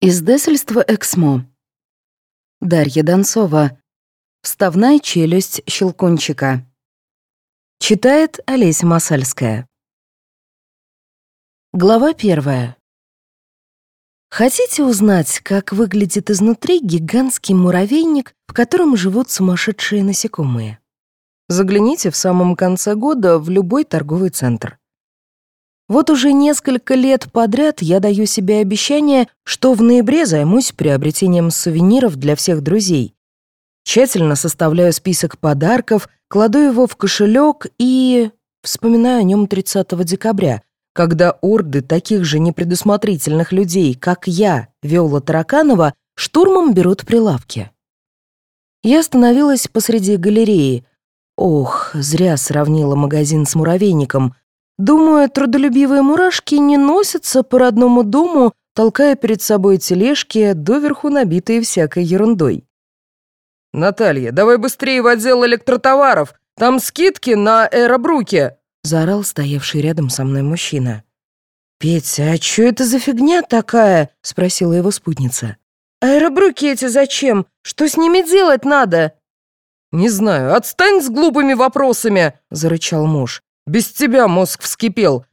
Издательство «Эксмо». Дарья Донцова. Вставная челюсть щелкунчика. Читает Олеся Масальская. Глава первая. Хотите узнать, как выглядит изнутри гигантский муравейник, в котором живут сумасшедшие насекомые? Загляните в самом конце года в любой торговый центр. Вот уже несколько лет подряд я даю себе обещание, что в ноябре займусь приобретением сувениров для всех друзей. Тщательно составляю список подарков, кладу его в кошелек и... вспоминаю о нем 30 декабря, когда орды таких же непредусмотрительных людей, как я, Виола Тараканова, штурмом берут прилавки. Я остановилась посреди галереи. Ох, зря сравнила магазин с муравейником. Думаю, трудолюбивые мурашки не носятся по родному дому, толкая перед собой тележки, доверху набитые всякой ерундой. «Наталья, давай быстрее в отдел электротоваров! Там скидки на аэробруке!» — заорал стоявший рядом со мной мужчина. «Петя, а что это за фигня такая?» — спросила его спутница. «Аэробруки эти зачем? Что с ними делать надо?» «Не знаю, отстань с глупыми вопросами!» — зарычал муж. Без тебя мозг вскипел.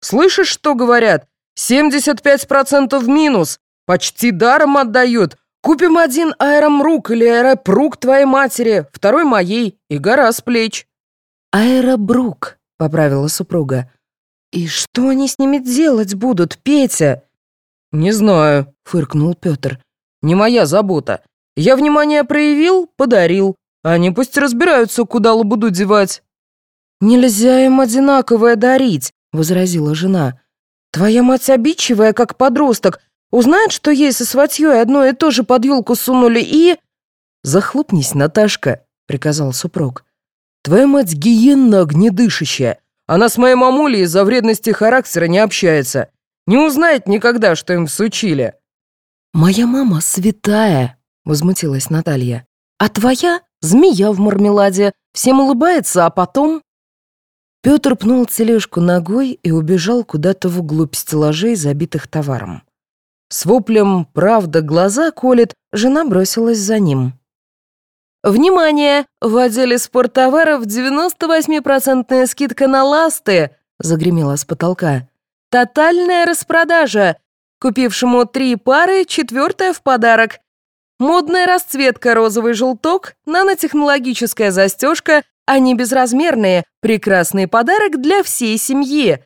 Слышишь, что говорят? 75% минус. Почти даром отдают. Купим один аэромрук или аэропрук твоей матери, второй моей, и гора с плеч». «Аэробрук», — поправила супруга. «И что они с ними делать будут, Петя?» «Не знаю», — фыркнул Петр. «Не моя забота. Я внимание проявил, подарил. Они пусть разбираются, куда лабуду девать». «Нельзя им одинаковое дарить», — возразила жена. «Твоя мать обидчивая, как подросток, узнает, что ей со сватьей одно и то же под елку сунули и...» «Захлопнись, Наташка», — приказал супруг. «Твоя мать гиенна огнедышащая. Она с моей мамулей из-за вредности характера не общается. Не узнает никогда, что им всучили». «Моя мама святая», — возмутилась Наталья. «А твоя — змея в мармеладе. Всем улыбается, а потом...» Петр пнул тележку ногой и убежал куда-то в углубь стеллажей, забитых товаром. С воплем «Правда, глаза колет» жена бросилась за ним. «Внимание! В отделе спорттоваров 98% скидка на ласты!» — загремела с потолка. «Тотальная распродажа! Купившему три пары, четвертая в подарок. Модная расцветка розовый желток, нанотехнологическая застежка, они безразмерные, прекрасный подарок для всей семьи.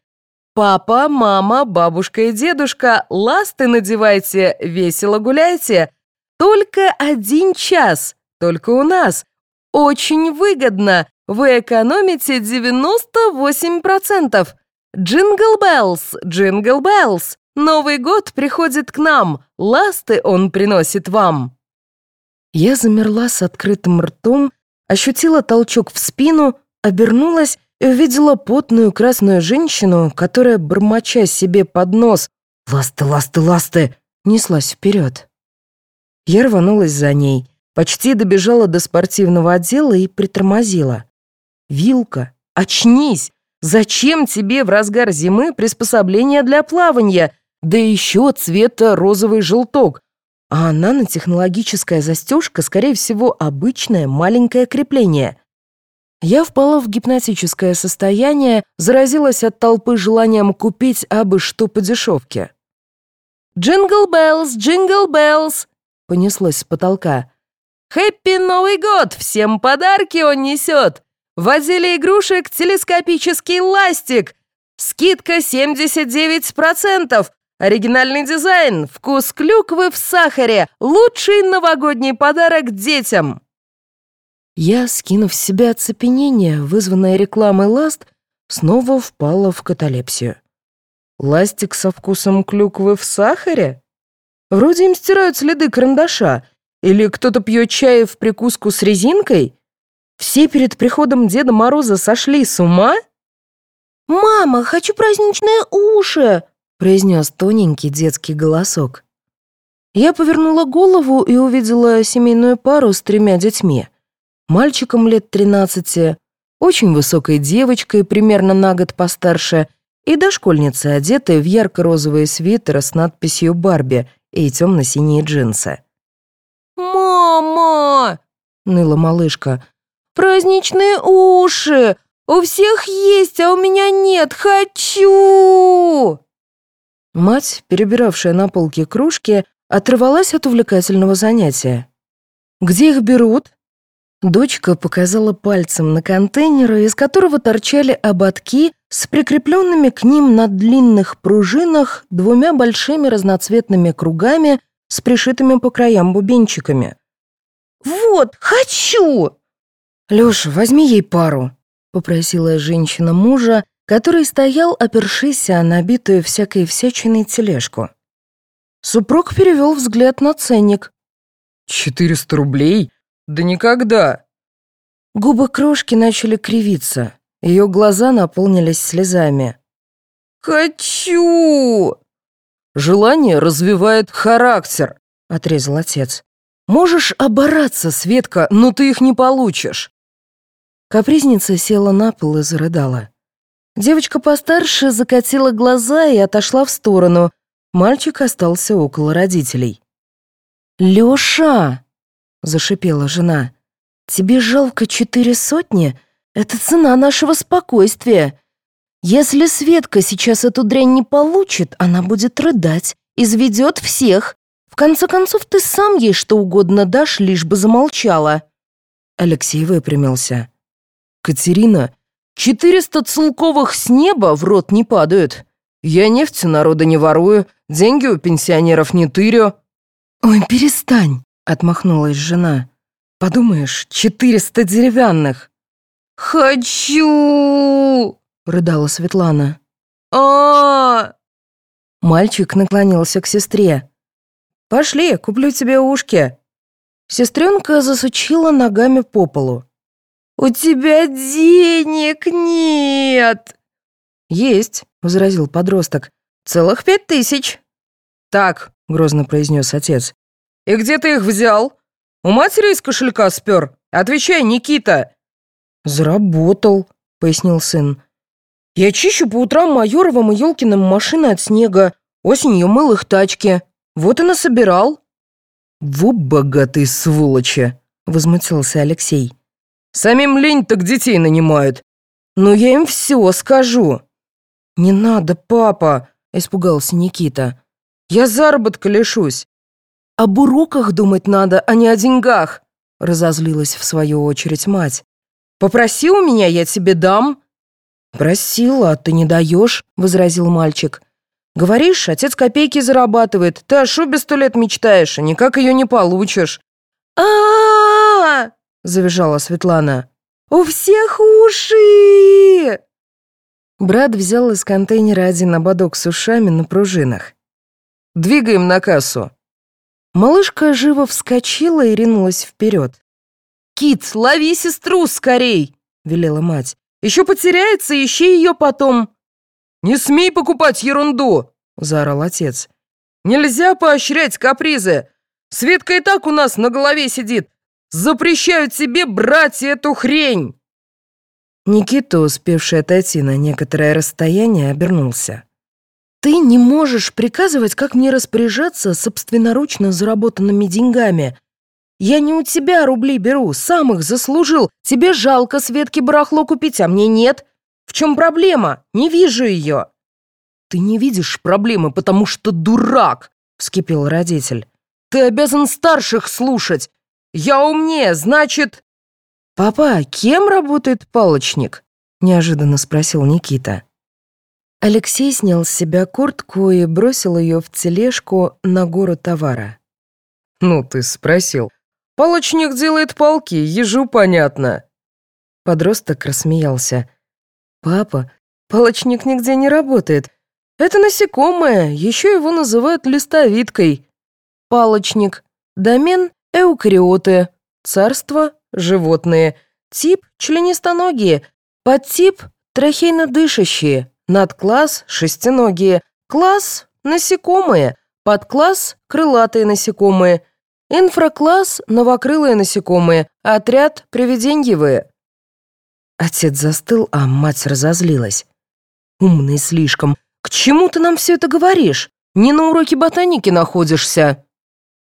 Папа, мама, бабушка и дедушка, ласты надевайте, весело гуляйте. Только один час, только у нас. Очень выгодно, вы экономите 98%. Jingle Bells, Jingle Bells. Новый год приходит к нам, ласты он приносит вам. Я замерла с открытым ртом, ощутила толчок в спину, обернулась и увидела потную красную женщину, которая, бормоча себе под нос «Ласты, ласты, ласты!» неслась вперед. Я рванулась за ней, почти добежала до спортивного отдела и притормозила. «Вилка, очнись! Зачем тебе в разгар зимы приспособление для плавания? Да еще цвета розовый желток. А нанотехнологическая застежка, скорее всего, обычное маленькое крепление. Я впала в гипнотическое состояние, заразилась от толпы желанием купить абы что по дешевке. «Jingle Bells, Jingle Bells!» — понеслось с потолка. «Хэппи Новый год! Всем подарки он несет! В отделе игрушек телескопический ластик! Скидка 79%! Оригинальный дизайн, вкус клюквы в сахаре, лучший новогодний подарок детям. Я, скинув с себя оцепенение, вызванное рекламой ласт, снова впала в каталепсию. Ластик со вкусом клюквы в сахаре? Вроде им стирают следы карандаша. Или кто-то пьет чай в прикуску с резинкой? Все перед приходом Деда Мороза сошли с ума? «Мама, хочу праздничные уши!» Произнес тоненький детский голосок. Я повернула голову и увидела семейную пару с тремя детьми. Мальчиком лет тринадцати, очень высокой девочкой, примерно на год постарше, и дошкольницей, одетой в ярко-розовые свитеры с надписью «Барби» и темно-синие джинсы. «Мама!» — ныла малышка. «Праздничные уши! У всех есть, а у меня нет! Хочу!» Мать, перебиравшая на полке кружки, оторвалась от увлекательного занятия. «Где их берут?» Дочка показала пальцем на контейнеры, из которого торчали ободки с прикрепленными к ним на длинных пружинах двумя большими разноцветными кругами с пришитыми по краям бубенчиками. «Вот, хочу!» «Лёша, возьми ей пару», — попросила женщина мужа, который стоял, опершись о набитую всякой всячиной тележку. Супруг перевел взгляд на ценник. «Четыреста рублей? Да никогда!» Губы крошки начали кривиться. Ее глаза наполнились слезами. «Хочу!» «Желание развивает характер», — отрезал отец. «Можешь обораться, Светка, но ты их не получишь». Капризница села на пол и зарыдала. Девочка постарше закатила глаза и отошла в сторону. Мальчик остался около родителей. «Лёша!» — зашипела жена. «Тебе жалко четыре сотни? Это цена нашего спокойствия. Если Светка сейчас эту дрянь не получит, она будет рыдать, изведет всех. В конце концов, ты сам ей что угодно дашь, лишь бы замолчала». Алексей выпрямился. «Катерина, четыреста целковых с неба в рот не падают. Я нефть народа не ворую, деньги у пенсионеров не тырю». «Ой, перестань», — отмахнулась жена. «Подумаешь, четыреста деревянных». «Хочу!» — рыдала Светлана. а, Мальчик наклонился к сестре. «Пошли, куплю тебе ушки». Сестренка засучила ногами по полу. «У тебя денег нет!» «Есть», — возразил подросток. «Целых пять тысяч». «Так», — грозно произнес отец. «И где ты их взял? У матери из кошелька спер? Отвечай, Никита!» «Заработал», — пояснил сын. «Я чищу по утрам Майоровым и Ёлкиным машины от снега, осенью мыл их тачки. Вот и насобирал». «Во богатые сволочи!» — возмутился Алексей. «Самим лень так детей нанимают. Но я им все скажу». «Не надо, папа», — испугался Никита. «Я заработка лишусь». «Об уроках думать надо, а не о деньгах», — разозлилась в свою очередь мать. «Попроси у меня, я тебе дам». «Просила, а ты не даешь», — возразил мальчик. «Говоришь, отец копейки зарабатывает, ты о шубе сто лет мечтаешь, а никак ее не получишь». а, завизжала Светлана. У всех уши!» Брат взял из контейнера один ободок с ушами на пружинах. «Двигаем на кассу». Малышка живо вскочила и ринулась вперед. «Кит, лови сестру скорей!» — велела мать. «Еще потеряется, ищи ее потом!» «Не смей покупать ерунду!» — заорал отец. «Нельзя поощрять капризы! Светка и так у нас на голове сидит! Запрещают себе брать эту хрень!» Никита, успевший отойти на некоторое расстояние, обернулся. «Ты не можешь приказывать, как мне распоряжаться собственноручно заработанными деньгами. Я не у тебя рубли беру, сам их заслужил. Тебе жалко Светке барахло купить, а мне нет. В чем проблема? Не вижу ее». «Ты не видишь проблемы, потому что дурак!» — вскипел родитель. «Ты обязан старших слушать. Я умнее, значит...» «Папа, кем работает палочник?» — неожиданно спросил Никита. Алексей снял с себя куртку и бросил ее в тележку на гору товара. «Ну ты спросил. Палочник делает палки, ежу понятно». Подросток рассмеялся. «Папа, палочник нигде не работает. Это насекомое, еще его называют листовидкой. Палочник. Домен — эукариоты. Царство — животные. Тип — членистоногие. Подтип — трахейнодышащие. Надкласс — шестиногие. Класс — насекомые. Подкласс — крылатые насекомые. Инфракласс — новокрылые насекомые. Отряд — привиденьевые. Отец застыл, а мать разозлилась. «Умный слишком. К чему ты нам все это говоришь? Не на уроке ботаники находишься».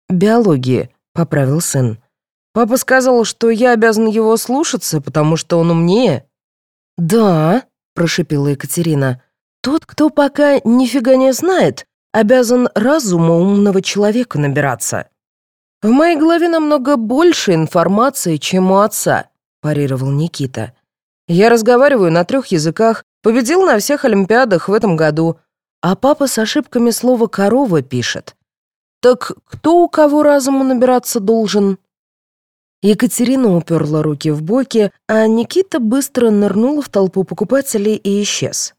«Биологии», — поправил сын. «Папа сказал, что я обязан его слушаться, потому что он умнее». «Да», — прошипела Екатерина. «Тот, кто пока нифига не знает, обязан разума умного человека набираться». «В моей голове намного больше информации, чем у отца», — парировал Никита. «Я разговариваю на трех языках, победил на всех олимпиадах в этом году, а папа с ошибками слова «корова» пишет. Так кто у кого разуму набираться должен?» Екатерина уперла руки в боки, а Никита быстро нырнул в толпу покупателей и исчез.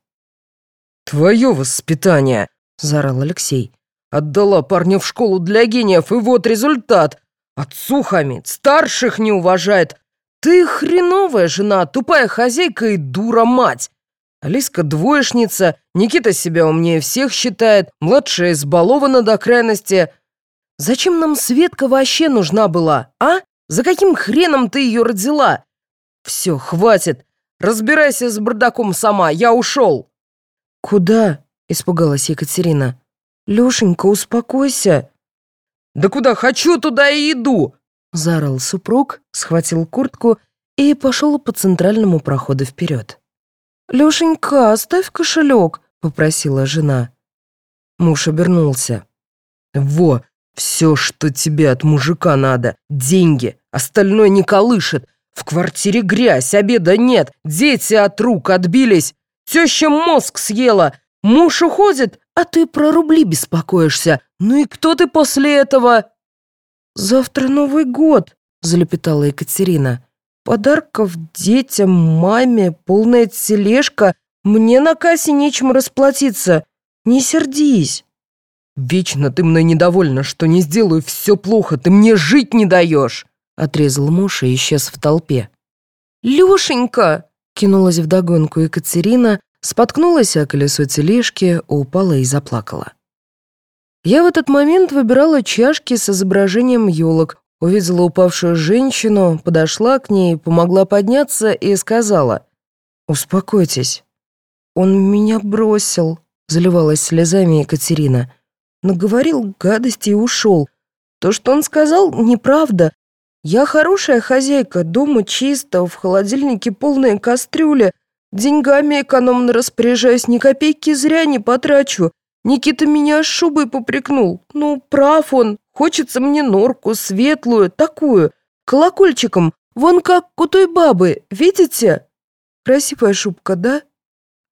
«Твое воспитание!» — заорал Алексей. Отдала парня в школу для гениев, и вот результат. Отцу хамит, старших не уважает. Ты хреновая жена, тупая хозяйка и дура мать. Алиска двоечница, Никита себя умнее всех считает, младшая избалована до крайности. Зачем нам Светка вообще нужна была, а? За каким хреном ты ее родила? Все, хватит. Разбирайся с бардаком сама, я ушел. Куда? Испугалась Екатерина. «Лешенька, успокойся!» «Да куда хочу, туда и иду!» Заорал супруг, схватил куртку и пошел по центральному проходу вперед. «Лешенька, оставь кошелек!» — попросила жена. Муж обернулся. «Во, все, что тебе от мужика надо. Деньги. Остальное не колышет. В квартире грязь, обеда нет. Дети от рук отбились. Теща мозг съела. Муж уходит, а ты про рубли беспокоишься. Ну и кто ты после этого?» «Завтра Новый год», — залепетала Екатерина. «Подарков детям, маме, полная тележка. Мне на кассе нечем расплатиться. Не сердись». «Вечно ты мной недовольна, что не сделаю все плохо. Ты мне жить не даешь!» Отрезал муж и исчез в толпе. «Лешенька!» — кинулась вдогонку Екатерина, Споткнулась о колесо тележки, упала и заплакала. Я в этот момент выбирала чашки с изображением елок, увидела упавшую женщину, подошла к ней, помогла подняться и сказала «Успокойтесь». «Он меня бросил», — заливалась слезами Екатерина. «Наговорил гадости и ушел. То, что он сказал, неправда. Я хорошая хозяйка, дома чисто, в холодильнике полная кастрюля, Деньгами экономно распоряжаюсь, ни копейки зря не потрачу. Никита меня шубой попрекнул. Ну, прав он. Хочется мне норку, светлую, такую, колокольчиком, вон как у той бабы, видите? Красивая шубка, да?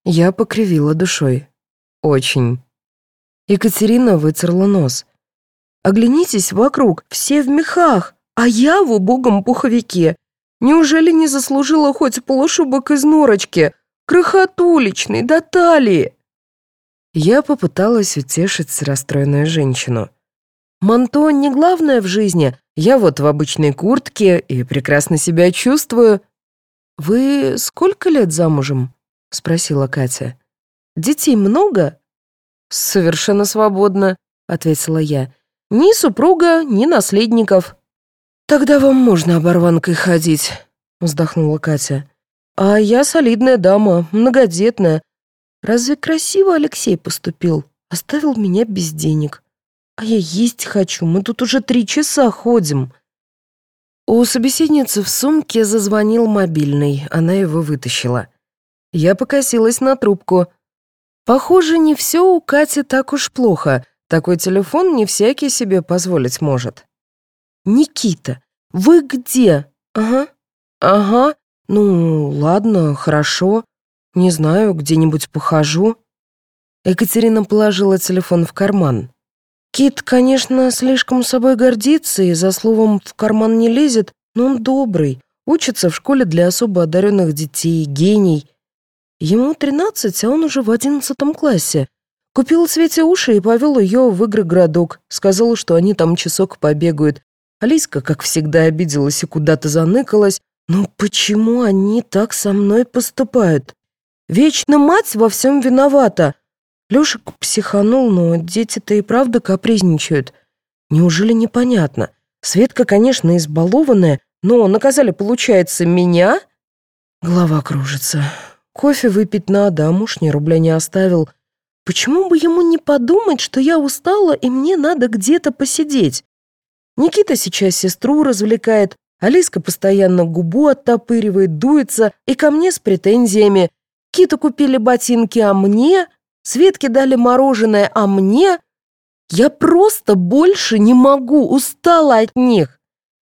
Я покривила душой. Очень. Екатерина вытерла нос. Оглянитесь вокруг, все в мехах, а я в убогом пуховике. Неужели не заслужила хоть полушубок из норочки? Крохотуличный, до талии!» Я попыталась утешить расстроенную женщину. «Манто не главное в жизни. Я вот в обычной куртке и прекрасно себя чувствую». «Вы сколько лет замужем?» — спросила Катя. «Детей много?» «Совершенно свободно», — ответила я. «Ни супруга, ни наследников». «Тогда вам можно оборванкой ходить», — вздохнула Катя. «А я солидная дама, многодетная. Разве красиво Алексей поступил? Оставил меня без денег. А я есть хочу, мы тут уже три часа ходим». У собеседницы в сумке зазвонил мобильный, она его вытащила. Я покосилась на трубку. Похоже, не все у Кати так уж плохо. Такой телефон не всякий себе позволить может. «Никита, вы где?» «Ага, ага. Ну, ладно, хорошо. Не знаю, где-нибудь похожу». Екатерина положила телефон в карман. «Кит, конечно, слишком собой гордится и за словом «в карман не лезет», но он добрый, учится в школе для особо одаренных детей, гений. Ему тринадцать, а он уже в одиннадцатом классе. Купил Свете уши и повел ее в игры городок. Сказал, что они там часок побегают, Алиска, как всегда, обиделась и куда-то заныкалась. «Ну почему они так со мной поступают? Вечно мать во всем виновата!» Лёшик психанул, но дети-то и правда капризничают. Неужели непонятно? Светка, конечно, избалованная, но наказали, получается, меня? Голова кружится. Кофе выпить надо, а муж ни рубля не оставил. Почему бы ему не подумать, что я устала и мне надо где-то посидеть? Никита сейчас сестру развлекает, Алиска постоянно губу оттопыривает, дуется и ко мне с претензиями. Киту купили ботинки, а мне? Светке дали мороженое, а мне? Я просто больше не могу, устала от них.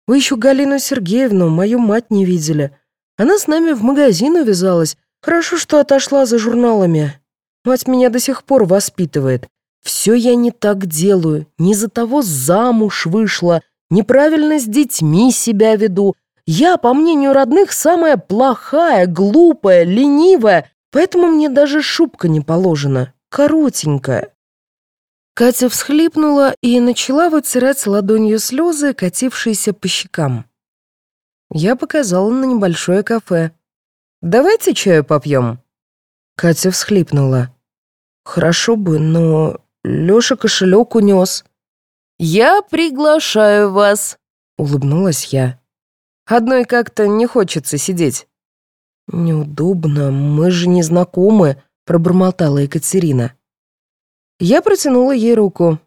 Вы еще Галину Сергеевну, мою мать, не видели. Она с нами в магазин увязалась. Хорошо, что отошла за журналами. Мать меня до сих пор воспитывает. Все я не так делаю, не за того замуж вышла, неправильно с детьми себя веду. Я, по мнению родных, самая плохая, глупая, ленивая, поэтому мне даже шубка не положена, коротенькая. Катя всхлипнула и начала вытирать ладонью слезы, катившиеся по щекам. Я показала на небольшое кафе. «Давайте чаю попьем». Катя всхлипнула. «Хорошо бы, но Лёша кошелек унес». «Я приглашаю вас», — улыбнулась я. «Одной как-то не хочется сидеть». «Неудобно, мы же не знакомы», — пробормотала Екатерина. Я протянула ей руку.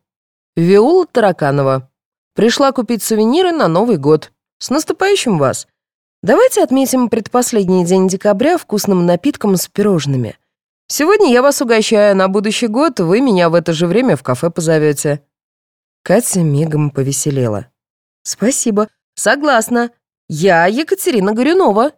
«Виола Тараканова. Пришла купить сувениры на Новый год. С наступающим вас. Давайте отметим предпоследний день декабря вкусным напитком с пирожными. Сегодня я вас угощаю, на будущий год вы меня в это же время в кафе позовете». Катя мигом повеселела. «Спасибо. Согласна. Я Екатерина Горюнова».